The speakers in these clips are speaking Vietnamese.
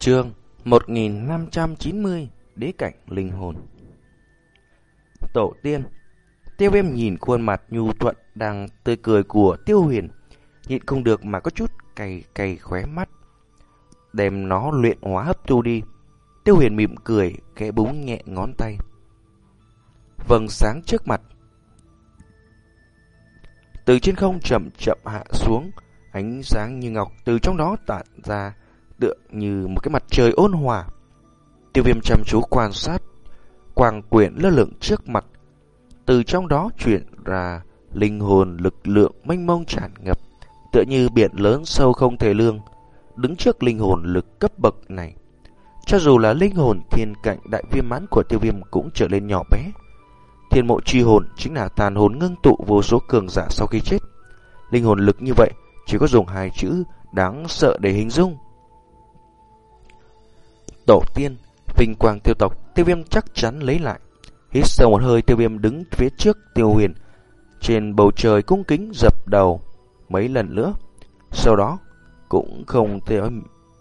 Chương 1590 Đế cảnh linh hồn. Tổ tiên, Tiêu viêm nhìn khuôn mặt nhu thuận đang tươi cười của tiêu huyền, Nhịn không được mà có chút cay cay khóe mắt. Đem nó luyện hóa hấp thu đi, Tiêu huyền mỉm cười, khẽ búng nhẹ ngón tay. Vầng sáng trước mặt. Từ trên không chậm chậm hạ xuống, Ánh sáng như ngọc từ trong đó tản ra tựa như một cái mặt trời ôn hòa. Tiêu viêm chăm chú quan sát, quang quyển lơ lửng trước mặt. Từ trong đó chuyển ra linh hồn lực lượng mênh mông tràn ngập, tựa như biển lớn sâu không thể lương. Đứng trước linh hồn lực cấp bậc này, cho dù là linh hồn thiên cạnh đại viêm mãn của tiêu viêm cũng trở lên nhỏ bé. Thiên mộ chi hồn chính là tàn hồn ngưng tụ vô số cường giả sau khi chết. Linh hồn lực như vậy chỉ có dùng hai chữ đáng sợ để hình dung. Tổ tiên, vinh quang tiêu tộc, tiêu viêm chắc chắn lấy lại. Hít sâu một hơi tiêu viêm đứng phía trước tiêu huyền. Trên bầu trời cung kính dập đầu mấy lần nữa. Sau đó, cũng không thể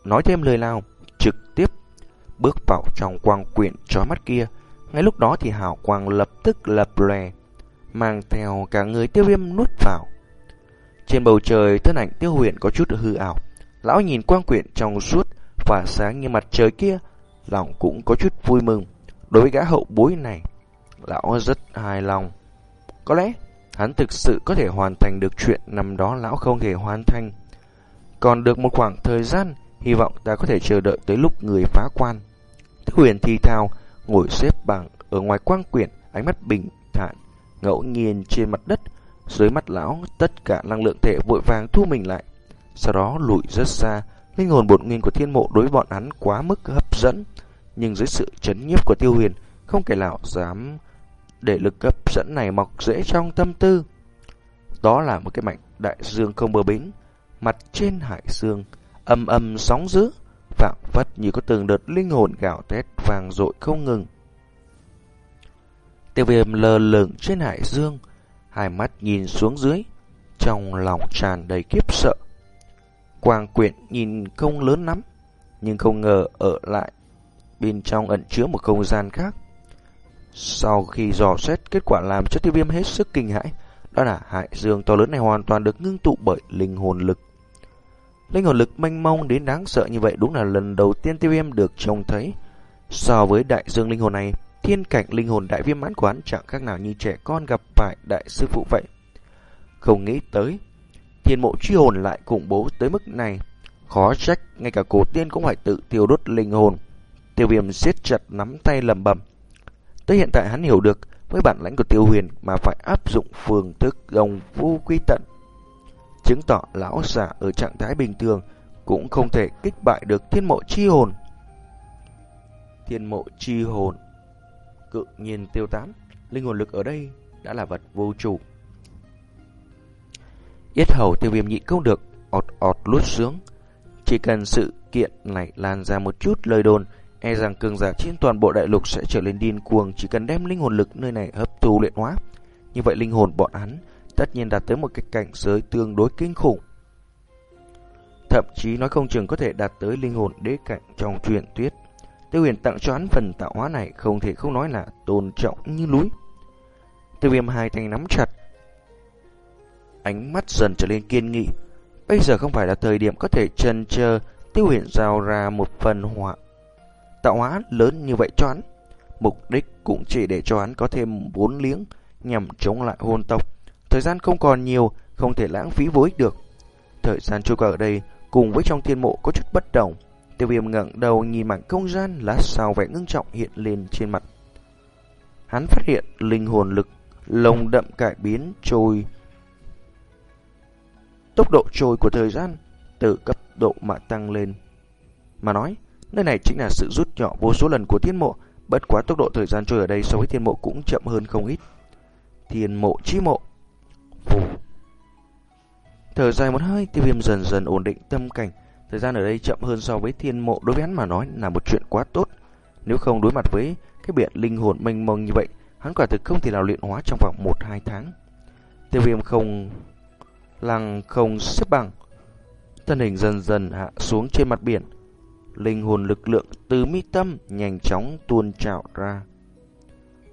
nói thêm lời nào, trực tiếp bước vào trong quang quyển trói mắt kia. Ngay lúc đó thì hào quang lập tức lập lè, mang theo cả người tiêu viêm nuốt vào. Trên bầu trời, thân ảnh tiêu huyền có chút hư ảo. Lão nhìn quang quyển trong suốt, và sáng như mặt trời kia, lòng cũng có chút vui mừng. Đối với gã hậu bối này, lão rất hài lòng. Có lẽ, hắn thực sự có thể hoàn thành được chuyện năm đó lão không thể hoàn thành. Còn được một khoảng thời gian, hy vọng ta có thể chờ đợi tới lúc người phá quan. Thức huyền thi thao, ngồi xếp bằng ở ngoài quang quyển, ánh mắt bình thản, ngẫu nhiên trên mặt đất. Dưới mắt lão, tất cả năng lượng thể vội vàng thu mình lại, sau đó lùi rất xa, Linh hồn bột nguyên của thiên mộ đối với bọn hắn quá mức hấp dẫn, nhưng dưới sự chấn nhiếp của tiêu huyền, không kẻ nào dám để lực hấp dẫn này mọc rễ trong tâm tư. Đó là một cái mảnh đại dương không bờ bến, mặt trên hải dương, âm âm sóng dữ, vạng vất như có từng đợt linh hồn gạo thét vàng dội không ngừng. Tiêu viêm lờ lửng trên hải dương, hai mắt nhìn xuống dưới, trong lòng tràn đầy kiếp. Quang quyển nhìn không lớn lắm, nhưng không ngờ ở lại bên trong ẩn chứa một không gian khác. Sau khi dò xét, kết quả làm cho tiêu viêm hết sức kinh hãi, đó là hải dương to lớn này hoàn toàn được ngưng tụ bởi linh hồn lực. Linh hồn lực mênh mông đến đáng sợ như vậy đúng là lần đầu tiên tiêu viêm được trông thấy. So với đại dương linh hồn này, thiên cảnh linh hồn đại viêm mãn quán chẳng khác nào như trẻ con gặp phải đại sư phụ vậy. Không nghĩ tới, thiên mộ truy hồn lại khủng bố tới mức này. Khó trách, ngay cả cổ tiên cũng phải tự tiêu đốt linh hồn. Tiêu viêm siết chặt nắm tay lầm bầm. Tới hiện tại hắn hiểu được, với bản lãnh của tiêu huyền mà phải áp dụng phương thức gồng vu quy tận. Chứng tỏ lão giả ở trạng thái bình thường cũng không thể kích bại được thiên mộ chi hồn. Thiên mộ chi hồn Cự nhiên tiêu tán Linh hồn lực ở đây đã là vật vô chủ Yết hầu tiêu viêm nhịn không được, ọt ọt lút sướng. Chỉ cần sự kiện này lan ra một chút lời đồn, e rằng cường giả trên toàn bộ đại lục sẽ trở lên điên cuồng chỉ cần đem linh hồn lực nơi này hấp thu luyện hóa. Như vậy linh hồn bọn hắn tất nhiên đạt tới một cái cảnh giới tương đối kinh khủng. Thậm chí nói không chừng có thể đạt tới linh hồn đế cảnh trong truyền tuyết. Tiêu huyền tặng cho hắn phần tạo hóa này không thể không nói là tôn trọng như núi. Tiêu viêm hai tay nắm chặt, ánh mắt dần trở lên kiên nghị. Bây giờ không phải là thời điểm có thể chân chờ tiêu huyền giao ra một phần họa tạo hóa lớn như vậy cho hắn. Mục đích cũng chỉ để cho hắn có thêm bốn liếng nhằm chống lại hôn tộc. Thời gian không còn nhiều, không thể lãng phí vô ích được. Thời gian trôi qua ở đây, cùng với trong thiên mộ có chút bất đồng. Tiêu viêm ngẩng đầu nhìn mảnh không gian lá sao vẻ ngưng trọng hiện lên trên mặt. Hắn phát hiện linh hồn lực lồng đậm cải biến trôi tốc độ trôi của thời gian từ cấp độ mà tăng lên. Mà nói, nơi này chính là sự rút nhỏ vô số lần của thiên mộ, bất quá tốc độ thời gian trôi ở đây so với thiên mộ cũng chậm hơn không ít. Thiên mộ chi mộ. Phù. Thở dài một hơi, tiêu viêm dần dần ổn định tâm cảnh. Thời gian ở đây chậm hơn so với thiên mộ đối với hắn mà nói là một chuyện quá tốt. Nếu không đối mặt với cái biển linh hồn mênh mông như vậy, hắn quả thực không thể nào luyện hóa trong vòng 1-2 tháng. Tiêu viêm không lăng không xếp bằng. Thân hình dần dần hạ xuống trên mặt biển. linh hồn lực lượng từ mi tâm nhanh chóng tuôn trào ra.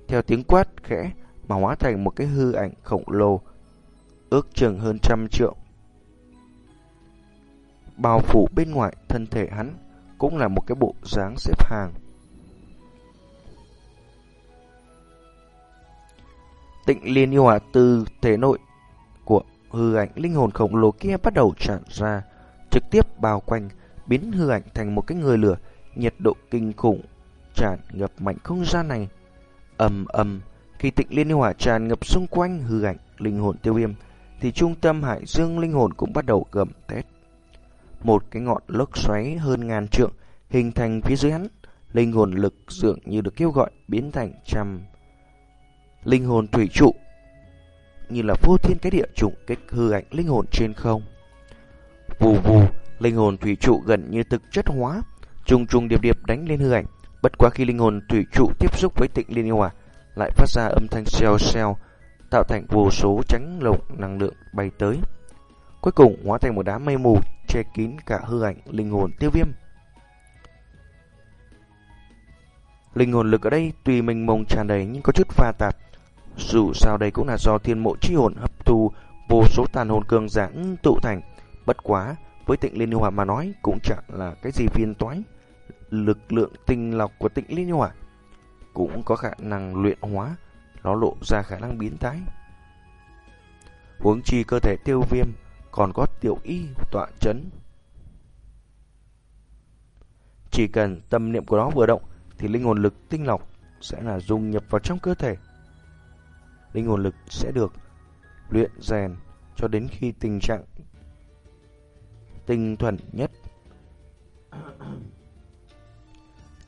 Theo tiếng quát khẽ mà hóa thành một cái hư ảnh khổng lồ, ước chừng hơn trăm triệu Bao phủ bên ngoài thân thể hắn cũng là một cái bộ dáng xếp hàng. Tịnh liên yêu hỏa từ thể nội của hư ảnh linh hồn khổng lồ kia bắt đầu tràn ra, trực tiếp bao quanh, biến hư ảnh thành một cái người lửa, nhiệt độ kinh khủng, tràn ngập mạnh không gian này. ầm ầm, khi tịnh liên hỏa tràn ngập xung quanh hư ảnh linh hồn tiêu viêm, thì trung tâm hải dương linh hồn cũng bắt đầu gầm thét. Một cái ngọn lốc xoáy hơn ngàn trượng hình thành phía dưới hắn, linh hồn lực dường như được kêu gọi biến thành trăm linh hồn thủy trụ như là vô thiên cái địa trùng kích hư ảnh linh hồn trên không. Vù vù, linh hồn thủy trụ gần như thực chất hóa, trùng trùng điệp điệp đánh lên hư ảnh. Bất quá khi linh hồn thủy trụ tiếp xúc với tịnh liên hòa, lại phát ra âm thanh xèo xèo, tạo thành vô số tránh lồng năng lượng bay tới. Cuối cùng hóa thành một đám mây mù che kín cả hư ảnh linh hồn tiêu viêm. Linh hồn lực ở đây tùy mình mông tràn đầy nhưng có chút pha tạp, dù sao đây cũng là do thiên mộ chi hồn hấp thu vô số tàn hồn cường giả tụ thành. Bất quá, với tịnh liên yêu mà nói cũng chẳng là cái gì phiền toái. Lực lượng tinh lọc của tịnh liên yêu cũng có khả năng luyện hóa, nó lộ ra khả năng biến thái. Huống chi cơ thể tiêu viêm còn có tiểu y tọa chấn. Chỉ cần tâm niệm của nó vừa động thì linh hồn lực tinh lọc sẽ là dung nhập vào trong cơ thể linh hồn lực sẽ được luyện rèn cho đến khi tình trạng tinh thuần nhất.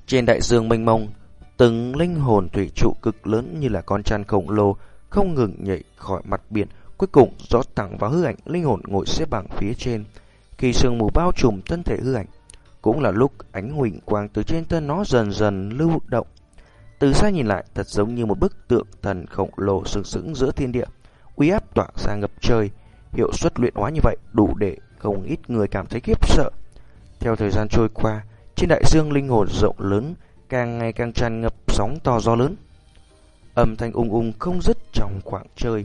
Trên đại dương mênh mông, từng linh hồn thủy trụ cực lớn như là con trăn khổng lồ không ngừng nhảy khỏi mặt biển, cuối cùng rót thẳng vào hư ảnh linh hồn ngồi xếp bằng phía trên. Khi sương mù bao trùm thân thể hư ảnh, cũng là lúc ánh huỳnh quang từ trên thân nó dần dần lưu động. Từ xa nhìn lại, thật giống như một bức tượng thần khổng lồ sừng sững giữa thiên địa, uy áp tỏa ra ngập trời. Hiệu suất luyện hóa như vậy đủ để không ít người cảm thấy khiếp sợ. Theo thời gian trôi qua, trên đại dương linh hồn rộng lớn càng ngày càng tràn ngập sóng to gió lớn. Âm thanh ung ung không dứt trong khoảng trời.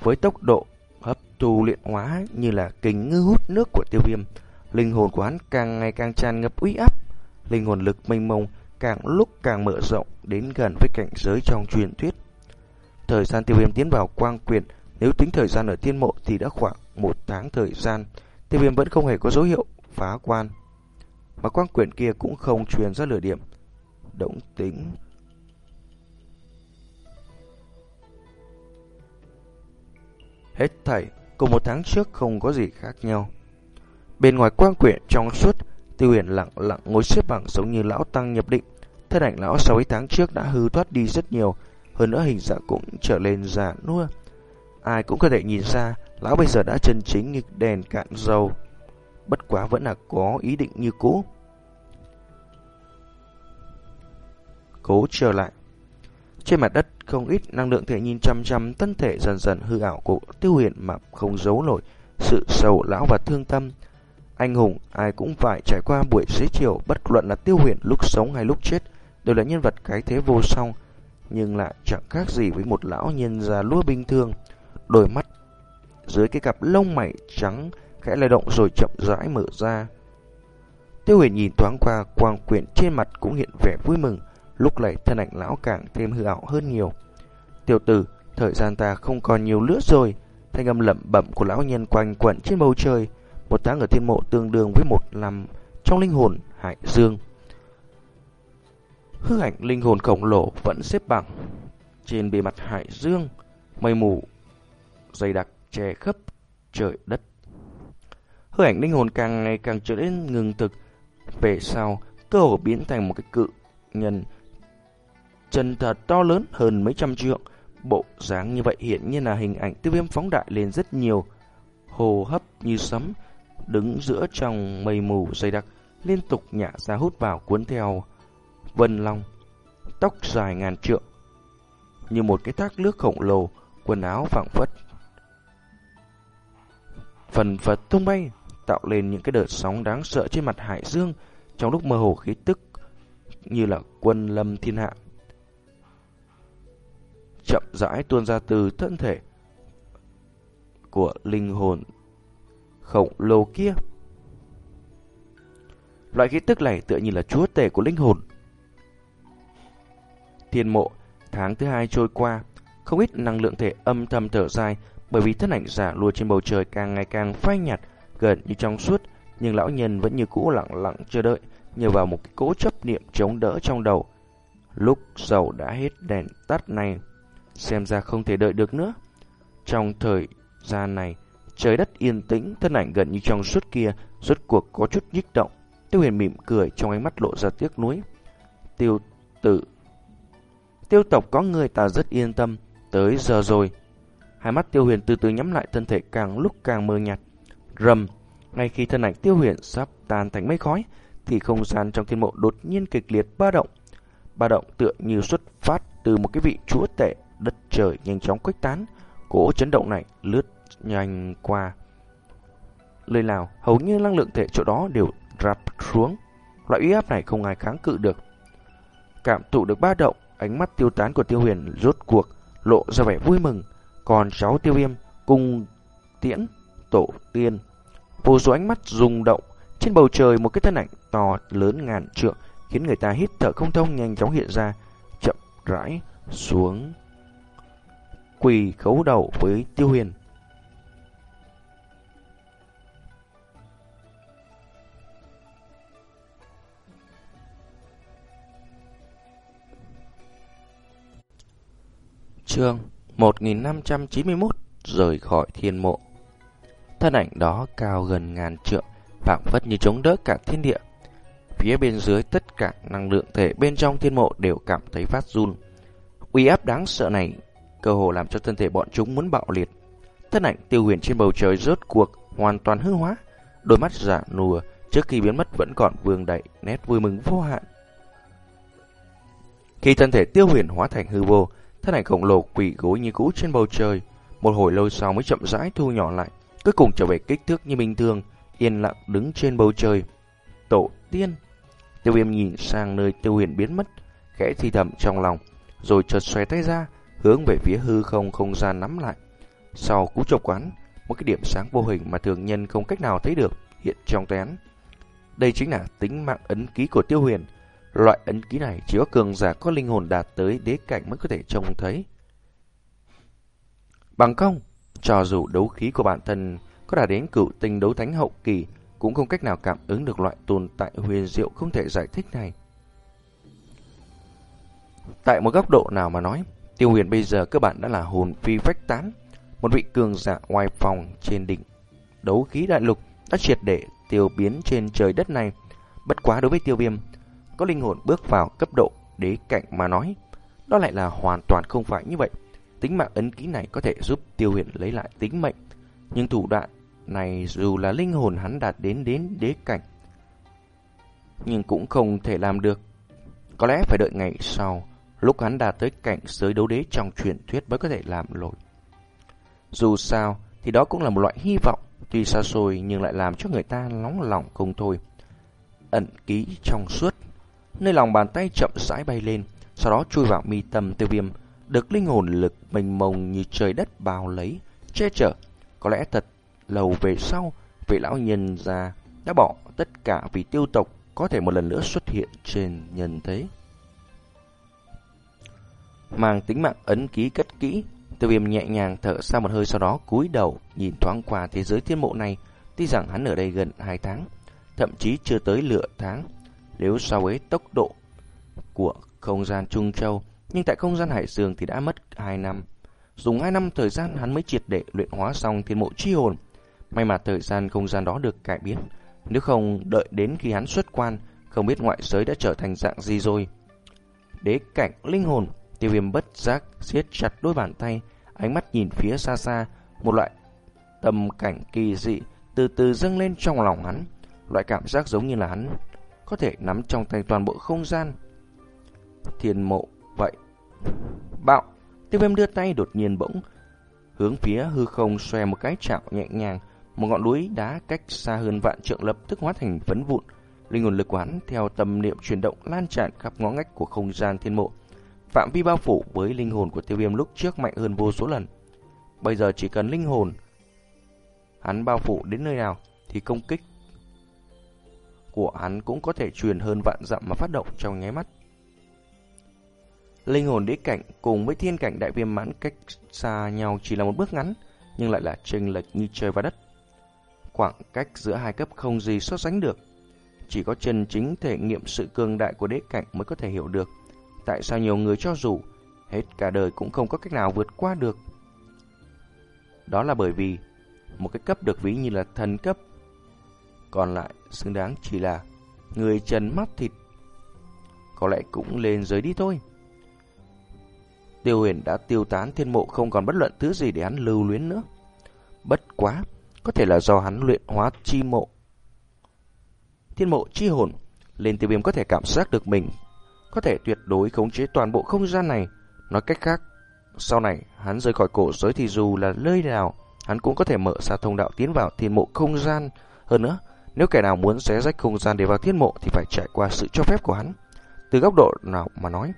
Với tốc độ hấp thu luyện hóa như là kính ngư hút nước của tiêu viêm, linh hồn của hắn càng ngày càng tràn ngập uy áp, linh hồn lực mênh mông càng lúc càng mở rộng đến gần với cảnh giới trong truyền thuyết. Thời gian tiêu viêm tiến vào quang quyền, nếu tính thời gian ở thiên mộ thì đã khoảng một tháng thời gian, tiêu viêm vẫn không hề có dấu hiệu phá quan. Mà quang quyền kia cũng không truyền ra lửa điểm. Động tính Hết thảy, cùng một tháng trước không có gì khác nhau. Bên ngoài quang quyển trong suốt, Tiêu huyền lặng lặng ngồi xếp bằng giống như lão tăng nhập định. Thân ảnh lão sáu tháng trước đã hư thoát đi rất nhiều, hơn nữa hình dạng cũng trở lên già nua. Ai cũng có thể nhìn ra, lão bây giờ đã chân chính như đèn cạn dầu. Bất quá vẫn là có ý định như cũ. Cố trở lại. Trên mặt đất không ít năng lượng thể nhìn chăm chăm thân thể dần dần hư ảo của tiêu huyền mà không giấu nổi sự sầu lão và thương tâm. Anh hùng ai cũng phải trải qua buổi xế chiều bất luận là tiêu huyền lúc sống hay lúc chết đều là nhân vật cái thế vô song nhưng lại chẳng khác gì với một lão nhân già lúa bình thường. Đôi mắt dưới cái cặp lông mày trắng khẽ lay động rồi chậm rãi mở ra. Tiêu huyền nhìn thoáng qua quang quyển trên mặt cũng hiện vẻ vui mừng, lúc này thân ảnh lão càng thêm hư ảo hơn nhiều. Tiểu tử, thời gian ta không còn nhiều nữa rồi, thanh âm lẩm bẩm của lão nhân quanh quẩn trên bầu trời. Một tháng ở thiên mộ tương đương với một năm trong linh hồn hải dương. Hư ảnh linh hồn khổng lồ vẫn xếp bằng. Trên bề mặt hải dương, mây mù dày đặc che khắp trời đất. Hư ảnh linh hồn càng ngày càng trở nên ngừng thực, về sau cơ hồ biến thành một cái cự nhân. Chân thật to lớn hơn mấy trăm trượng. Bộ dáng như vậy hiện nhiên là hình ảnh tiêu viêm phóng đại lên rất nhiều, hồ hấp như sấm, đứng giữa trong mây mù dày đặc, liên tục nhả ra hút vào cuốn theo vân long, tóc dài ngàn trượng, như một cái thác nước khổng lồ, quần áo phẳng phất. Phần phật tung bay, tạo lên những cái đợt sóng đáng sợ trên mặt hải dương trong lúc mơ hồ khí tức như là quân lâm thiên hạ. Chậm rãi tuôn ra từ thân thể của linh hồn khổng lồ kia. Loại khí tức này tựa như là chúa tể của linh hồn. Thiên mộ, tháng thứ hai trôi qua, không ít năng lượng thể âm thầm thở dài bởi vì thân ảnh giả lùa trên bầu trời càng ngày càng phai nhạt, gần như trong suốt, nhưng lão nhân vẫn như cũ lặng lặng chờ đợi, nhờ vào một cái cố chấp niệm chống đỡ trong đầu. Lúc dầu đã hết đèn tắt này, xem ra không thể đợi được nữa. Trong thời gian này, trời đất yên tĩnh, thân ảnh gần như trong suốt kia, rốt cuộc có chút nhích động. Tiêu huyền mỉm cười trong ánh mắt lộ ra tiếc nuối. Tiêu tử Tiêu tộc có người ta rất yên tâm, tới giờ rồi. Hai mắt tiêu huyền từ từ nhắm lại thân thể càng lúc càng mơ nhạt. Rầm, ngay khi thân ảnh tiêu huyền sắp tan thành mây khói, thì không gian trong thiên mộ đột nhiên kịch liệt ba động. Ba động tựa như xuất phát từ một cái vị chúa tể, đất trời nhanh chóng khuếch tán. Cỗ chấn động này lướt nhanh qua. Lời nào, hầu như năng lượng thể chỗ đó đều rạp xuống. Loại uy áp này không ai kháng cự được. Cảm thụ được ba động, ánh mắt tiêu tán của tiêu huyền rốt cuộc lộ ra vẻ vui mừng. Còn cháu tiêu viêm cùng tiễn tổ tiên. Vô số ánh mắt rung động. Trên bầu trời một cái thân ảnh to lớn ngàn trượng khiến người ta hít thở không thông nhanh chóng hiện ra. Chậm rãi xuống. Quỳ khấu đầu với tiêu huyền. Chương 1591 Rời khỏi thiên mộ. Thân ảnh đó cao gần ngàn trượng phạm phất như chống đỡ cả thiên địa. Phía bên dưới tất cả năng lượng thể bên trong thiên mộ đều cảm thấy phát run. Uy áp đáng sợ này, Cơ hồ làm cho thân thể bọn chúng muốn bạo liệt. Thân ảnh tiêu huyền trên bầu trời rớt cuộc Hoàn toàn hư hóa, Đôi mắt giả nùa Trước khi biến mất vẫn còn vương đậy, Nét vui mừng vô hạn. Khi thân thể tiêu huyền hóa thành hư vô Thân ảnh khổng lồ quỷ gối như cũ trên bầu trời, một hồi lâu sau mới chậm rãi thu nhỏ lại, cuối cùng trở về kích thước như bình thường, yên lặng đứng trên bầu trời. Tổ tiên! Tiêu viêm nhìn sang nơi tiêu huyền biến mất, khẽ thi thầm trong lòng, rồi chợt xoay tay ra, hướng về phía hư không không gian nắm lại. Sau cú chọc quán, một cái điểm sáng vô hình mà thường nhân không cách nào thấy được hiện trong tay hắn. Đây chính là tính mạng ấn ký của tiêu huyền, Loại ấn ký này chỉ có cường giả có linh hồn đạt tới đế cảnh mới có thể trông thấy. Bằng không, cho dù đấu khí của bản thân có đạt đến cựu tinh đấu thánh hậu kỳ, cũng không cách nào cảm ứng được loại tồn tại huyền diệu không thể giải thích này. Tại một góc độ nào mà nói, tiêu huyền bây giờ cơ bản đã là hồn phi vách tán, một vị cường giả ngoài phòng trên đỉnh. Đấu khí đại lục đã triệt để tiêu biến trên trời đất này. Bất quá đối với tiêu viêm, có linh hồn bước vào cấp độ đế cảnh mà nói, đó lại là hoàn toàn không phải như vậy. Tính mạng ấn ký này có thể giúp tiêu huyền lấy lại tính mệnh, nhưng thủ đoạn này dù là linh hồn hắn đạt đến đến đế cảnh, nhưng cũng không thể làm được. Có lẽ phải đợi ngày sau, lúc hắn đạt tới cảnh giới đấu đế trong truyền thuyết mới có thể làm lỗi. Dù sao, thì đó cũng là một loại hy vọng, tuy xa xôi nhưng lại làm cho người ta nóng lòng không thôi. Ẩn ký trong suốt nơi lòng bàn tay chậm rãi bay lên, sau đó chui vào mi tâm tiêu viêm, được linh hồn lực mênh mông như trời đất bao lấy, che chở. Có lẽ thật lâu về sau, vị lão nhân già đã bỏ tất cả vì tiêu tộc có thể một lần nữa xuất hiện trên nhân thế. Mang tính mạng ấn ký cất kỹ, tiêu viêm nhẹ nhàng thở ra một hơi sau đó cúi đầu nhìn thoáng qua thế giới thiên mộ này, tuy rằng hắn ở đây gần hai tháng, thậm chí chưa tới lửa tháng, nếu so với tốc độ của không gian Trung Châu, nhưng tại không gian Hải Dương thì đã mất 2 năm. Dùng 2 năm thời gian hắn mới triệt để luyện hóa xong thiên mộ chi hồn. May mà thời gian không gian đó được cải biến. Nếu không đợi đến khi hắn xuất quan, không biết ngoại giới đã trở thành dạng gì rồi. Đế cảnh linh hồn, tiêu viêm bất giác siết chặt đôi bàn tay, ánh mắt nhìn phía xa xa, một loại tầm cảnh kỳ dị từ từ dâng lên trong lòng hắn. Loại cảm giác giống như là hắn có thể nắm trong tay toàn bộ không gian. Thiên mộ vậy. Bạo, tiêu viêm đưa tay đột nhiên bỗng hướng phía hư không xòe một cái chảo nhẹ nhàng, Một ngọn núi đá cách xa hơn vạn trượng lập tức hóa thành phấn vụn. Linh hồn lực quán theo tâm niệm chuyển động lan tràn khắp ngõ ngách của không gian thiên mộ. Phạm vi bao phủ với linh hồn của tiêu viêm lúc trước mạnh hơn vô số lần. Bây giờ chỉ cần linh hồn hắn bao phủ đến nơi nào thì công kích của hắn cũng có thể truyền hơn vạn dặm mà phát động trong nháy mắt. Linh hồn đế cảnh cùng với thiên cảnh đại viêm mãn cách xa nhau chỉ là một bước ngắn, nhưng lại là chênh lệch như trời và đất. Khoảng cách giữa hai cấp không gì so sánh được. Chỉ có chân chính thể nghiệm sự cường đại của đế cảnh mới có thể hiểu được tại sao nhiều người cho dù hết cả đời cũng không có cách nào vượt qua được. Đó là bởi vì một cái cấp được ví như là thần cấp, còn lại xứng đáng chỉ là người trần mắt thịt. Có lẽ cũng lên giới đi thôi. Tiêu huyền đã tiêu tán thiên mộ không còn bất luận thứ gì để hắn lưu luyến nữa. Bất quá, có thể là do hắn luyện hóa chi mộ. Thiên mộ chi hồn, lên tiêu viêm có thể cảm giác được mình, có thể tuyệt đối khống chế toàn bộ không gian này. Nói cách khác, sau này hắn rời khỏi cổ giới thì dù là nơi nào, hắn cũng có thể mở ra thông đạo tiến vào thiên mộ không gian. Hơn nữa, nếu kẻ nào muốn xé rách không gian để vào thiên mộ thì phải trải qua sự cho phép của hắn. Từ góc độ nào mà nói,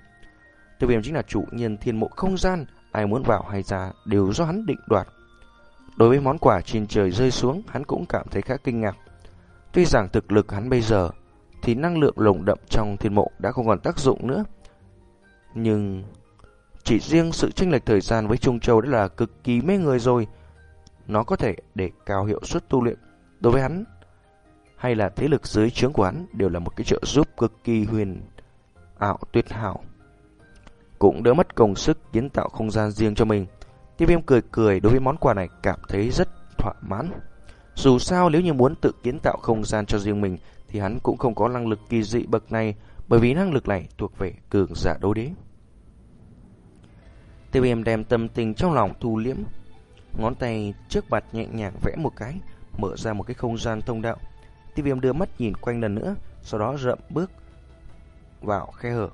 Tiêu viêm chính là chủ nhân thiên mộ không gian, ai muốn vào hay ra đều do hắn định đoạt. Đối với món quà trên trời rơi xuống, hắn cũng cảm thấy khá kinh ngạc. Tuy rằng thực lực hắn bây giờ thì năng lượng lồng đậm trong thiên mộ đã không còn tác dụng nữa. Nhưng chỉ riêng sự chênh lệch thời gian với Trung Châu đã là cực kỳ mê người rồi. Nó có thể để cao hiệu suất tu luyện. Đối với hắn hay là thế lực dưới trướng của hắn đều là một cái trợ giúp cực kỳ huyền ảo tuyệt hảo cũng đỡ mất công sức kiến tạo không gian riêng cho mình. Tiêu viêm cười cười đối với món quà này cảm thấy rất thỏa mãn. Dù sao nếu như muốn tự kiến tạo không gian cho riêng mình thì hắn cũng không có năng lực kỳ dị bậc này bởi vì năng lực này thuộc về cường giả đấu đế. Tiêu viêm đem tâm tình trong lòng thu liễm. Ngón tay trước mặt nhẹ nhàng vẽ một cái, mở ra một cái không gian thông đạo. Tiêu viêm đưa mắt nhìn quanh lần nữa, sau đó rậm bước vào khe hở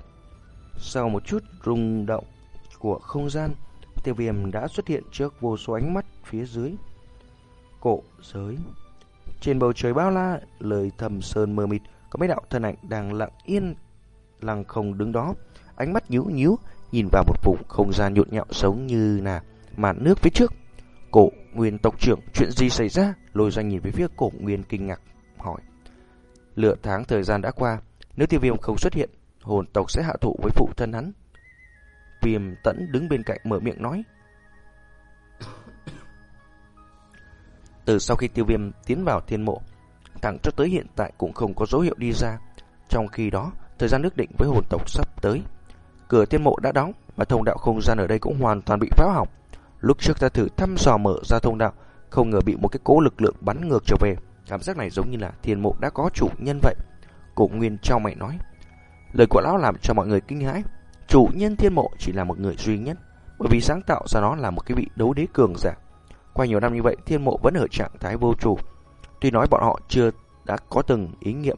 sau một chút rung động của không gian, tiêu viêm đã xuất hiện trước vô số ánh mắt phía dưới. Cổ giới Trên bầu trời bao la, lời thầm sơn mờ mịt, có mấy đạo thân ảnh đang lặng yên, lặng không đứng đó. Ánh mắt nhíu nhíu, nhìn vào một vùng không gian nhộn nhạo giống như là màn nước phía trước. Cổ Nguyên tộc trưởng, chuyện gì xảy ra? Lôi doanh nhìn về phía cổ Nguyên kinh ngạc, hỏi. Lựa tháng thời gian đã qua, nếu tiêu viêm không xuất hiện, hồn tộc sẽ hạ thụ với phụ thân hắn. Viêm tẫn đứng bên cạnh mở miệng nói. Từ sau khi tiêu viêm tiến vào thiên mộ, thẳng cho tới hiện tại cũng không có dấu hiệu đi ra. Trong khi đó, thời gian nước định với hồn tộc sắp tới. Cửa thiên mộ đã đóng và thông đạo không gian ở đây cũng hoàn toàn bị phá hỏng. Lúc trước ta thử thăm dò mở ra thông đạo, không ngờ bị một cái cố lực lượng bắn ngược trở về. Cảm giác này giống như là thiên mộ đã có chủ nhân vậy. Cổ Nguyên cho mày nói. Lời của lão làm cho mọi người kinh hãi. Chủ nhân thiên mộ chỉ là một người duy nhất, bởi vì sáng tạo ra nó là một cái vị đấu đế cường giả. Qua nhiều năm như vậy, thiên mộ vẫn ở trạng thái vô chủ. Tuy nói bọn họ chưa đã có từng ý nghiệm.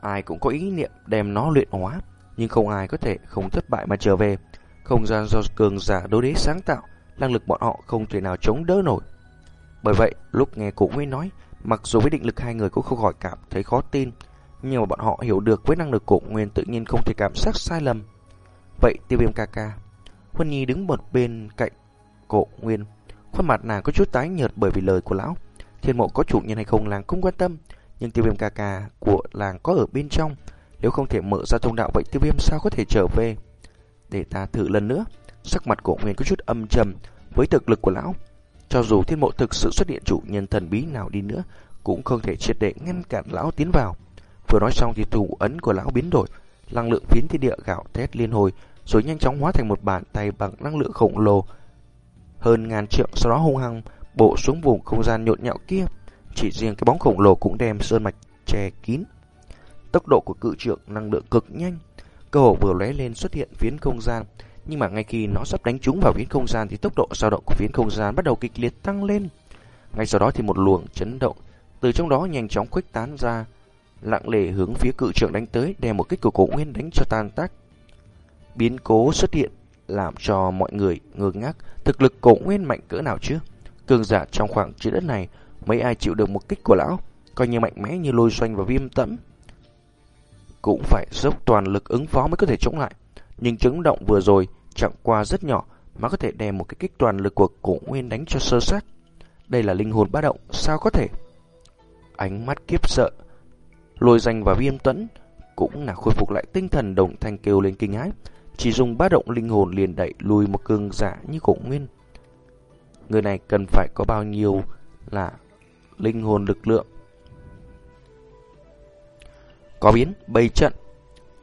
Ai cũng có ý niệm đem nó luyện hóa, nhưng không ai có thể không thất bại mà trở về. Không gian do cường giả đấu đế sáng tạo, năng lực bọn họ không thể nào chống đỡ nổi. Bởi vậy, lúc nghe cụ Nguyên nói, mặc dù với định lực hai người cũng không khỏi cảm thấy khó tin, nhưng mà bọn họ hiểu được với năng lực cụ nguyên tự nhiên không thể cảm giác sai lầm. Vậy tiêu viêm ca ca, Huân Nhi đứng một bên cạnh cụ nguyên. Khuôn mặt nàng có chút tái nhợt bởi vì lời của lão. Thiên mộ có chủ nhân hay không làng không quan tâm. Nhưng tiêu viêm ca ca của làng có ở bên trong. Nếu không thể mở ra thông đạo vậy tiêu viêm sao có thể trở về? Để ta thử lần nữa. Sắc mặt cổ nguyên có chút âm trầm với thực lực của lão. Cho dù thiên mộ thực sự xuất hiện chủ nhân thần bí nào đi nữa, cũng không thể triệt để ngăn cản lão tiến vào. Vừa nói xong thì thủ ấn của lão biến đổi, năng lượng phiến thiên địa gạo thét liên hồi, rồi nhanh chóng hóa thành một bàn tay bằng năng lượng khổng lồ hơn ngàn triệu, sau đó hung hăng bộ xuống vùng không gian nhộn nhạo kia. Chỉ riêng cái bóng khổng lồ cũng đem sơn mạch che kín. Tốc độ của cự trượng năng lượng cực nhanh, cơ hồ vừa lóe lên xuất hiện phiến không gian, nhưng mà ngay khi nó sắp đánh trúng vào viễn không gian thì tốc độ dao động của viễn không gian bắt đầu kịch liệt tăng lên. Ngay sau đó thì một luồng chấn động từ trong đó nhanh chóng khuếch tán ra, lặng lề hướng phía cự trưởng đánh tới, đem một kích của cổ nguyên đánh cho tan tác. Biến cố xuất hiện làm cho mọi người ngơ ngác, thực lực cổ nguyên mạnh cỡ nào chứ? Cường giả trong khoảng trái đất này, mấy ai chịu được một kích của lão, coi như mạnh mẽ như lôi xoanh và viêm tẫm. Cũng phải dốc toàn lực ứng phó mới có thể chống lại. Nhưng chấn động vừa rồi chẳng qua rất nhỏ mà có thể đem một cái kích toàn lực của cổ nguyên đánh cho sơ sát. Đây là linh hồn ba động, sao có thể? Ánh mắt kiếp sợ, lôi danh và viêm tuẫn cũng là khôi phục lại tinh thần đồng thanh kêu lên kinh hãi. Chỉ dùng ba động linh hồn liền đẩy lùi một cường giả như cổ nguyên. Người này cần phải có bao nhiêu là linh hồn lực lượng. Có biến, bầy trận.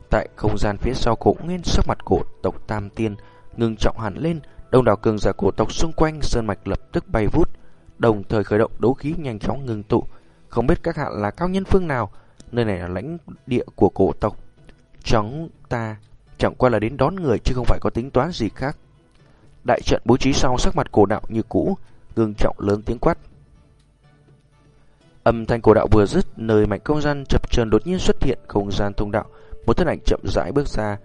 Tại không gian phía sau cổ nguyên sắc mặt cổ tộc Tam Tiên ngưng trọng hẳn lên, đông đảo cường giả cổ tộc xung quanh sơn mạch lập tức bay vút, đồng thời khởi động đấu khí nhanh chóng ngừng tụ. Không biết các hạ là cao nhân phương nào, nơi này là lãnh địa của cổ tộc. Chúng ta chẳng qua là đến đón người chứ không phải có tính toán gì khác. Đại trận bố trí sau sắc mặt cổ đạo như cũ, gương trọng lớn tiếng quát. Âm thanh cổ đạo vừa dứt, nơi mảnh không gian chập chờn đột nhiên xuất hiện không gian thông đạo, một thân ảnh chậm rãi bước ra.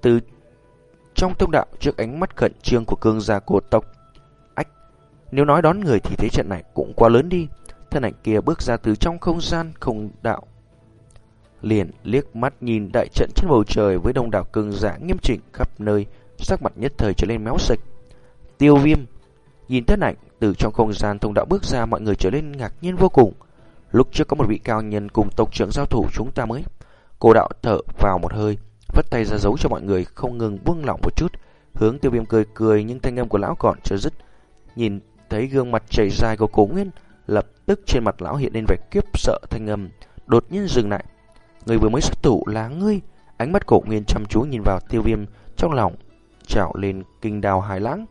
Từ trong thông đạo trước ánh mắt khẩn trương của cương gia cổ tộc. Ách, nếu nói đón người thì thế trận này cũng quá lớn đi. Thân ảnh kia bước ra từ trong không gian không đạo. Liền liếc mắt nhìn đại trận trên bầu trời với đông đảo cương giả nghiêm chỉnh khắp nơi, sắc mặt nhất thời trở lên méo sạch. Tiêu viêm, nhìn thân ảnh từ trong không gian thông đạo bước ra mọi người trở lên ngạc nhiên vô cùng. Lúc trước có một vị cao nhân cùng tộc trưởng giao thủ chúng ta mới. Cô đạo thở vào một hơi, vất tay ra dấu cho mọi người không ngừng buông lỏng một chút, hướng tiêu viêm cười cười nhưng thanh âm của lão còn chưa dứt. Nhìn thấy gương mặt chảy dài của cố nguyên, lập tức trên mặt lão hiện lên vẻ kiếp sợ thanh âm, đột nhiên dừng lại. Người vừa mới xuất thủ là ngươi, ánh mắt cổ nguyên chăm chú nhìn vào tiêu viêm trong lòng, trào lên kinh đào hài lãng.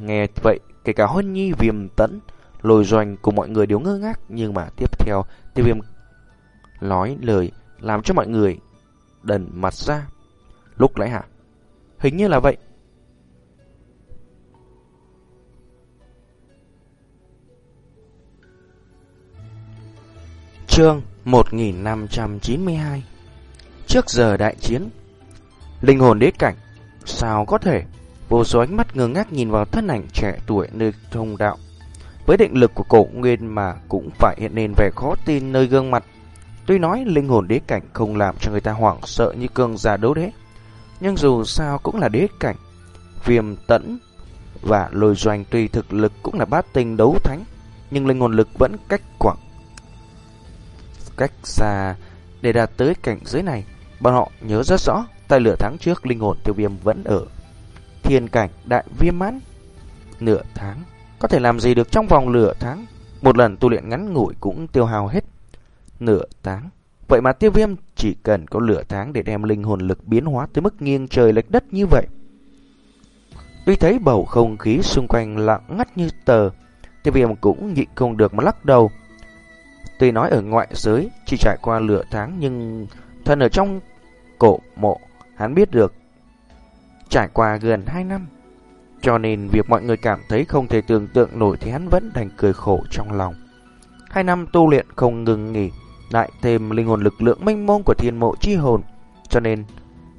Nghe vậy, kể cả hôn nhi viêm tẫn, lồi doanh của mọi người đều ngơ ngác, nhưng mà tiếp theo tiêu viêm nói lời làm cho mọi người đần mặt ra. Lúc nãy hả? Hình như là vậy. Chương 1592 Trước giờ đại chiến, Linh hồn đế cảnh, Sao có thể Vô số ánh mắt ngơ ngác nhìn vào thân ảnh trẻ tuổi nơi thông đạo Với định lực của cổ nguyên mà cũng phải hiện lên vẻ khó tin nơi gương mặt Tuy nói linh hồn đế cảnh không làm cho người ta hoảng sợ như cương giả đấu đế, nhưng dù sao cũng là đế cảnh. Viêm tẫn và lôi doanh tuy thực lực cũng là bát tinh đấu thánh, nhưng linh hồn lực vẫn cách quảng. Cách xa để đạt tới cảnh giới này, bọn họ nhớ rất rõ, tại lửa tháng trước linh hồn tiêu viêm vẫn ở thiên cảnh đại viêm mãn. Nửa tháng, có thể làm gì được trong vòng nửa tháng, một lần tu luyện ngắn ngủi cũng tiêu hao hết nửa tháng. Vậy mà tiêu viêm chỉ cần có lửa tháng để đem linh hồn lực biến hóa tới mức nghiêng trời lệch đất như vậy. Tuy thấy bầu không khí xung quanh lặng ngắt như tờ, tiêu viêm cũng nhịn không được mà lắc đầu. Tuy nói ở ngoại giới chỉ trải qua lửa tháng nhưng thân ở trong cổ mộ hắn biết được trải qua gần 2 năm. Cho nên việc mọi người cảm thấy không thể tưởng tượng nổi thì hắn vẫn đành cười khổ trong lòng. Hai năm tu luyện không ngừng nghỉ, lại thêm linh hồn lực lượng mênh mông của thiên mộ chi hồn, cho nên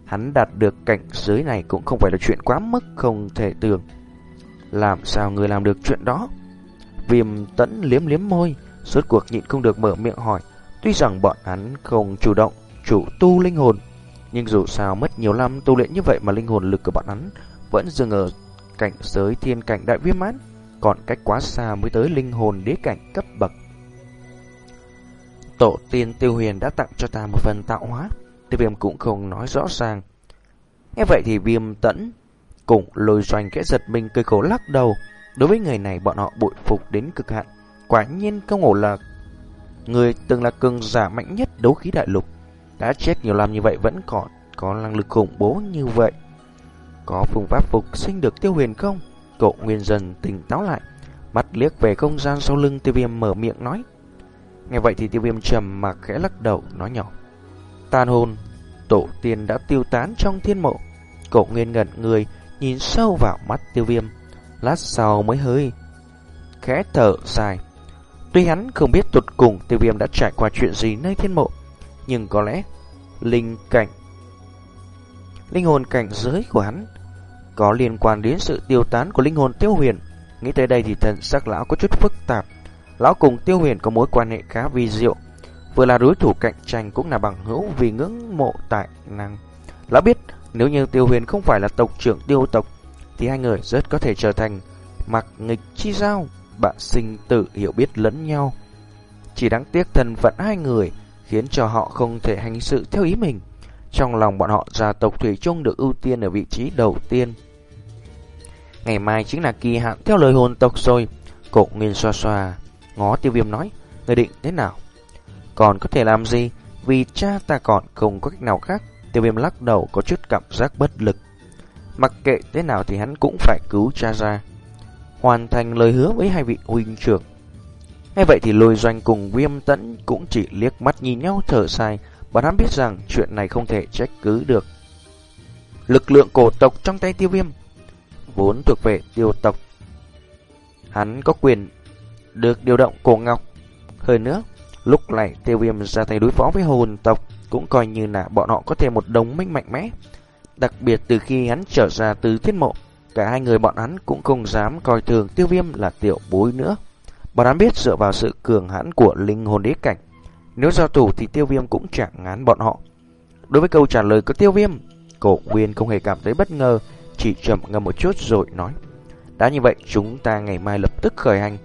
hắn đạt được cảnh giới này cũng không phải là chuyện quá mức không thể tưởng. Làm sao người làm được chuyện đó? Viêm tẫn liếm liếm môi, suốt cuộc nhịn không được mở miệng hỏi. Tuy rằng bọn hắn không chủ động chủ tu linh hồn, nhưng dù sao mất nhiều năm tu luyện như vậy mà linh hồn lực của bọn hắn vẫn dừng ở cảnh giới thiên cảnh đại viêm mãn, còn cách quá xa mới tới linh hồn đế cảnh cấp bậc. Tổ tiên tiêu huyền đã tặng cho ta một phần tạo hóa. Tiêu viêm cũng không nói rõ ràng. Nghe vậy thì viêm tẫn Cùng lôi doanh kẽ giật mình cười khổ lắc đầu. Đối với người này, bọn họ bội phục đến cực hạn. Quả nhiên không ổ là Người từng là cường giả mạnh nhất đấu khí đại lục. Đã chết nhiều năm như vậy vẫn còn Có năng lực khủng bố như vậy. Có phương pháp phục sinh được tiêu huyền không? Cậu nguyên dần tỉnh táo lại. Mắt liếc về không gian sau lưng tiêu viêm mở miệng nói. Nghe vậy thì tiêu viêm trầm mà khẽ lắc đầu nói nhỏ. Tàn hồn, tổ tiên đã tiêu tán trong thiên mộ. Cậu nguyên ngẩn người, nhìn sâu vào mắt tiêu viêm. Lát sau mới hơi khẽ thở dài. Tuy hắn không biết tuột cùng tiêu viêm đã trải qua chuyện gì nơi thiên mộ, nhưng có lẽ linh cảnh, linh hồn cảnh giới của hắn có liên quan đến sự tiêu tán của linh hồn tiêu huyền. Nghĩ tới đây thì thần sắc lão có chút phức tạp. Lão cùng Tiêu Huyền có mối quan hệ khá vi diệu, vừa là đối thủ cạnh tranh cũng là bằng hữu vì ngưỡng mộ tài năng. Lão biết nếu như Tiêu Huyền không phải là tộc trưởng Tiêu tộc thì hai người rất có thể trở thành mặc nghịch chi giao, bạn sinh tử hiểu biết lẫn nhau. Chỉ đáng tiếc thân phận hai người khiến cho họ không thể hành sự theo ý mình. Trong lòng bọn họ gia tộc Thủy chung được ưu tiên ở vị trí đầu tiên. Ngày mai chính là kỳ hạn theo lời hồn tộc rồi. Cổ Nguyên xoa xoa, ngó tiêu viêm nói, người định thế nào? Còn có thể làm gì? Vì cha ta còn không có cách nào khác. Tiêu viêm lắc đầu có chút cảm giác bất lực. Mặc kệ thế nào thì hắn cũng phải cứu cha ra. Hoàn thành lời hứa với hai vị huynh trưởng. Hay vậy thì lôi doanh cùng viêm tẫn cũng chỉ liếc mắt nhìn nhau thở dài. Bọn hắn biết rằng chuyện này không thể trách cứ được. Lực lượng cổ tộc trong tay tiêu viêm vốn thuộc về tiêu tộc. Hắn có quyền được điều động cổ ngọc. Hơn nữa, lúc này tiêu viêm ra tay đối phó với hồn tộc cũng coi như là bọn họ có thêm một đồng minh mạnh mẽ. Đặc biệt từ khi hắn trở ra từ thiết mộ, cả hai người bọn hắn cũng không dám coi thường tiêu viêm là tiểu bối nữa. Bọn hắn biết dựa vào sự cường hãn của linh hồn đế cảnh, nếu giao thủ thì tiêu viêm cũng chẳng ngán bọn họ. Đối với câu trả lời của tiêu viêm, cổ nguyên không hề cảm thấy bất ngờ, chỉ chậm ngâm một chút rồi nói. Đã như vậy chúng ta ngày mai lập tức khởi hành.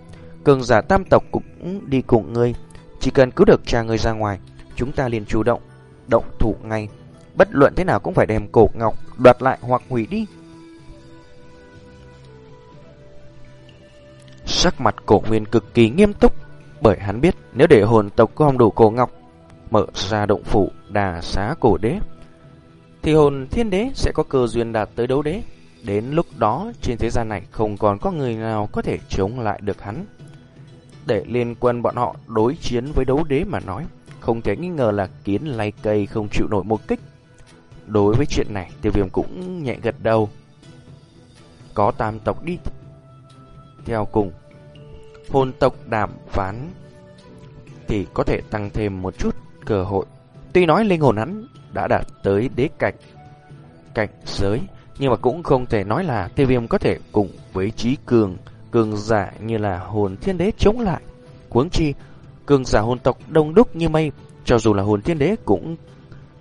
Cường giả tam tộc cũng đi cùng ngươi. Chỉ cần cứu được cha ngươi ra ngoài, chúng ta liền chủ động, động thủ ngay. Bất luận thế nào cũng phải đem cổ ngọc đoạt lại hoặc hủy đi. Sắc mặt cổ nguyên cực kỳ nghiêm túc, bởi hắn biết nếu để hồn tộc gom đủ cổ ngọc, mở ra động phủ đà xá cổ đế, thì hồn thiên đế sẽ có cơ duyên đạt tới đấu đế. Đến lúc đó, trên thế gian này không còn có người nào có thể chống lại được hắn. Để liên quân bọn họ đối chiến với đấu đế mà nói, không thể nghi ngờ là kiến lay cây không chịu nổi một kích. Đối với chuyện này, tiêu viêm cũng nhẹ gật đầu. Có tam tộc đi theo cùng. Hồn tộc đàm phán thì có thể tăng thêm một chút cơ hội. Tuy nói linh hồn hắn đã đạt tới đế cảnh cảnh giới, nhưng mà cũng không thể nói là tiêu viêm có thể cùng với trí cường, cường giả như là hồn thiên đế chống lại. Cuống chi, cường giả hồn tộc đông đúc như mây, cho dù là hồn thiên đế cũng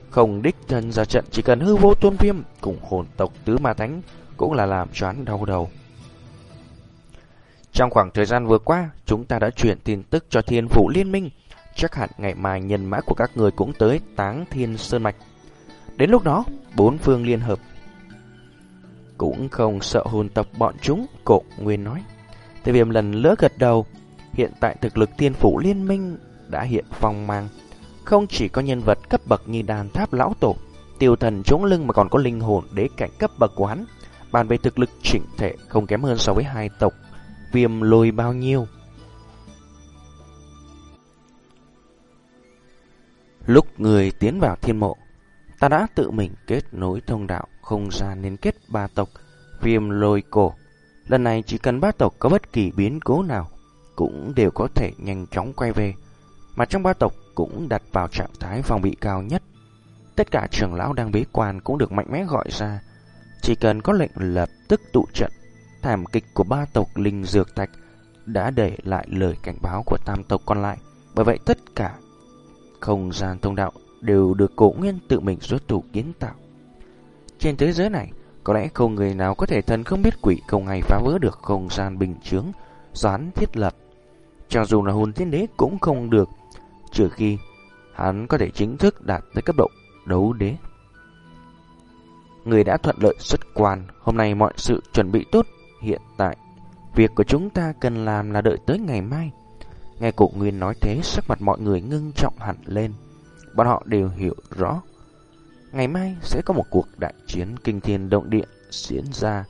không đích thân ra trận, chỉ cần hư vô tôn viêm cùng hồn tộc tứ ma thánh cũng là làm cho hắn đau đầu. Trong khoảng thời gian vừa qua, chúng ta đã chuyển tin tức cho thiên vụ liên minh, Chắc hẳn ngày mai nhân mã của các người cũng tới táng thiên sơn mạch. Đến lúc đó, bốn phương liên hợp. Cũng không sợ hồn tập bọn chúng, cổ nguyên nói. Tiêu viêm lần lỡ gật đầu. Hiện tại thực lực thiên phủ liên minh đã hiện phong mang. Không chỉ có nhân vật cấp bậc như đàn tháp lão tổ, tiêu thần chống lưng mà còn có linh hồn đế cảnh cấp bậc của hắn. Bàn về thực lực chỉnh thể không kém hơn so với hai tộc viêm lôi bao nhiêu. Lúc người tiến vào thiên mộ, ta đã tự mình kết nối thông đạo không gian liên kết ba tộc viêm lôi cổ. Lần này chỉ cần ba tộc có bất kỳ biến cố nào, cũng đều có thể nhanh chóng quay về. Mà trong ba tộc cũng đặt vào trạng thái phòng bị cao nhất. Tất cả trưởng lão đang bế quan cũng được mạnh mẽ gọi ra. Chỉ cần có lệnh lập tức tụ trận, thảm kịch của ba tộc linh dược thạch đã để lại lời cảnh báo của tam tộc còn lại. Bởi vậy tất cả không gian thông đạo đều được cổ nguyên tự mình xuất thủ kiến tạo. Trên thế giới này, có lẽ không người nào có thể thần không biết quỷ không hay phá vỡ được không gian bình chướng doán thiết lập. Cho dù là hồn thiên đế cũng không được, trừ khi hắn có thể chính thức đạt tới cấp độ đấu đế. Người đã thuận lợi xuất quan, hôm nay mọi sự chuẩn bị tốt, hiện tại việc của chúng ta cần làm là đợi tới ngày mai. Nghe cụ Nguyên nói thế, sắc mặt mọi người ngưng trọng hẳn lên. Bọn họ đều hiểu rõ. Ngày mai sẽ có một cuộc đại chiến kinh thiên động địa diễn ra.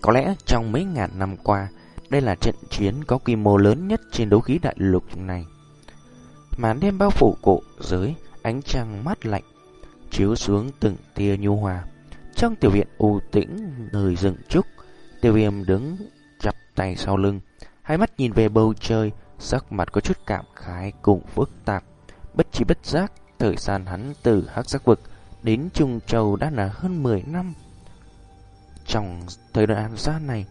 Có lẽ trong mấy ngàn năm qua, đây là trận chiến có quy mô lớn nhất trên đấu khí đại lục này. Màn đêm bao phủ cổ giới, ánh trăng mát lạnh, chiếu xuống từng tia nhu hòa. Trong tiểu viện u tĩnh, nơi rừng trúc, tiêu viêm đứng chắp tay sau lưng, Hai mắt nhìn về bầu trời, sắc mặt có chút cảm khái cùng phức tạp. Bất chi bất giác, thời gian hắn từ hắc giác vực đến Trung Châu đã là hơn 10 năm. Trong thời đoạn gian này,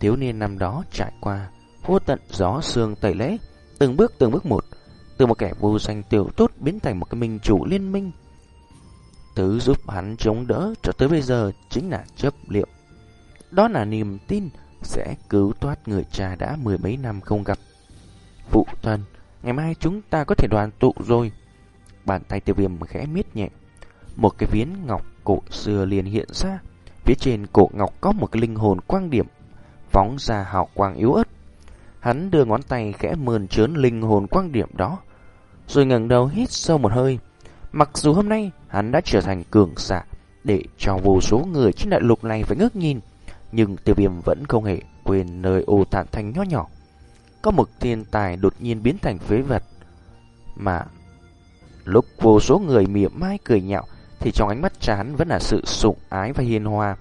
thiếu niên năm đó trải qua vô tận gió sương tẩy lễ, từng bước từng bước một, từ một kẻ vô danh tiểu tốt biến thành một cái minh chủ liên minh. Thứ giúp hắn chống đỡ cho tới bây giờ chính là chấp liệu. Đó là niềm tin sẽ cứu thoát người cha đã mười mấy năm không gặp. Phụ thân, ngày mai chúng ta có thể đoàn tụ rồi. Bàn tay tiêu viêm khẽ miết nhẹ. Một cái viến ngọc cổ xưa liền hiện ra. Phía trên cổ ngọc có một cái linh hồn quang điểm, phóng ra hào quang yếu ớt. Hắn đưa ngón tay khẽ mơn trớn linh hồn quang điểm đó, rồi ngẩng đầu hít sâu một hơi. Mặc dù hôm nay hắn đã trở thành cường giả để cho vô số người trên đại lục này phải ngước nhìn, nhưng tiêu viêm vẫn không hề quên nơi ô tản thành nhỏ nhỏ. Có một thiên tài đột nhiên biến thành phế vật, mà lúc vô số người mỉa mai cười nhạo thì trong ánh mắt chán vẫn là sự sủng ái và hiền hòa.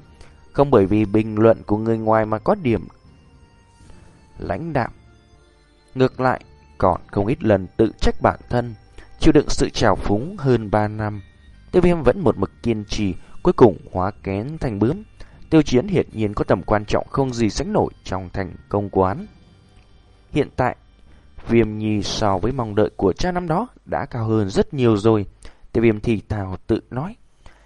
Không bởi vì bình luận của người ngoài mà có điểm lãnh đạm. Ngược lại, còn không ít lần tự trách bản thân, chịu đựng sự trào phúng hơn 3 năm. Tiêu viêm vẫn một mực kiên trì, cuối cùng hóa kén thành bướm. Tiêu chiến hiện nhiên có tầm quan trọng không gì sánh nổi trong thành công quán. Hiện tại, viêm nhi so với mong đợi của cha năm đó đã cao hơn rất nhiều rồi. Tiêu viêm thì thào tự nói.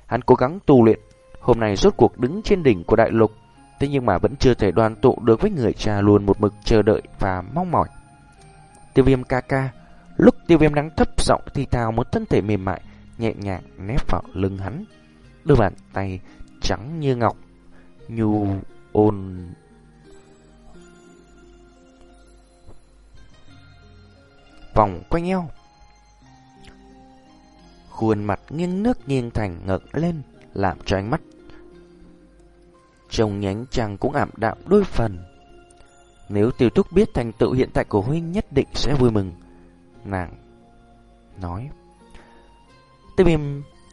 Hắn cố gắng tu luyện, hôm nay rốt cuộc đứng trên đỉnh của đại lục. Thế nhưng mà vẫn chưa thể đoàn tụ được với người cha luôn một mực chờ đợi và mong mỏi. Tiêu viêm ca ca, lúc tiêu viêm đang thấp giọng thì thào một thân thể mềm mại, nhẹ nhàng nép vào lưng hắn. Đôi bàn tay trắng như ngọc, nhu ôn vòng quanh eo khuôn mặt nghiêng nước nghiêng thành ngẩng lên, làm cho ánh mắt trông nhánh chàng cũng ảm đạm đôi phần. Nếu tiêu túc biết thành tựu hiện tại của huynh nhất định sẽ vui mừng. Nàng nói. Tiêu viêm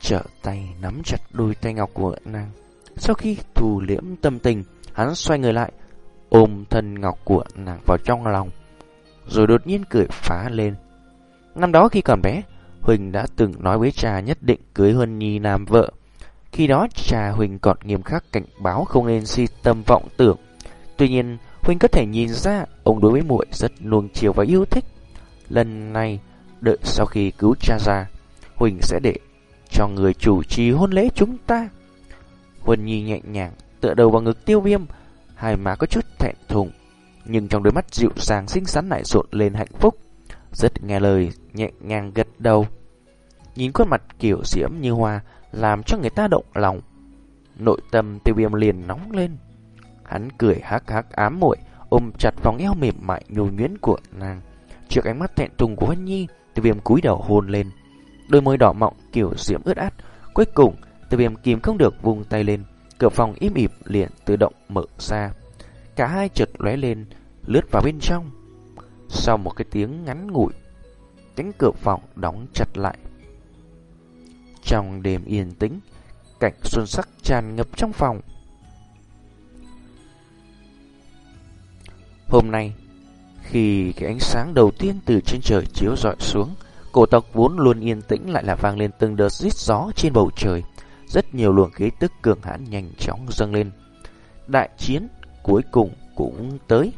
trở tay nắm chặt đôi tay ngọc của nàng. Sau khi thù liễm tâm tình, hắn xoay người lại, ôm thân ngọc của nàng vào trong lòng. Rồi đột nhiên cười phá lên. Năm đó khi còn bé, Huỳnh đã từng nói với cha nhất định cưới Huân Nhi làm vợ. Khi đó cha Huỳnh còn nghiêm khắc cảnh báo không nên si tâm vọng tưởng. Tuy nhiên, Huỳnh có thể nhìn ra ông đối với muội rất nuông chiều và yêu thích. Lần này, đợi sau khi cứu cha ra, Huỳnh sẽ để cho người chủ trì hôn lễ chúng ta. Huân Nhi nhẹ nhàng tựa đầu vào ngực tiêu viêm, hai má có chút thẹn thùng, nhưng trong đôi mắt dịu dàng xinh xắn lại rộn lên hạnh phúc. Rất nghe lời, nhẹ nhàng gật đầu. Nhìn khuôn mặt kiểu diễm như hoa, làm cho người ta động lòng. Nội tâm tiêu viêm liền nóng lên. Hắn cười hắc hắc ám muội ôm chặt vòng eo mềm mại nhồi nhuyễn của nàng. Trước ánh mắt thẹn thùng của Hân Nhi, tiêu viêm cúi đầu hôn lên. Đôi môi đỏ mọng kiểu diễm ướt át. Cuối cùng, tiêu viêm kìm không được vùng tay lên. Cửa phòng im ỉm liền tự động mở ra. Cả hai chợt lóe lên, lướt vào bên trong. Sau một cái tiếng ngắn ngủi, cánh cửa phòng đóng chặt lại. Trong đêm yên tĩnh, cảnh xuân sắc tràn ngập trong phòng. Hôm nay, khi cái ánh sáng đầu tiên từ trên trời chiếu rọi xuống, cổ tộc vốn luôn yên tĩnh lại là vang lên từng đợt rít gió trên bầu trời. Rất nhiều luồng khí tức cường hãn nhanh chóng dâng lên. Đại chiến cuối cùng cũng tới.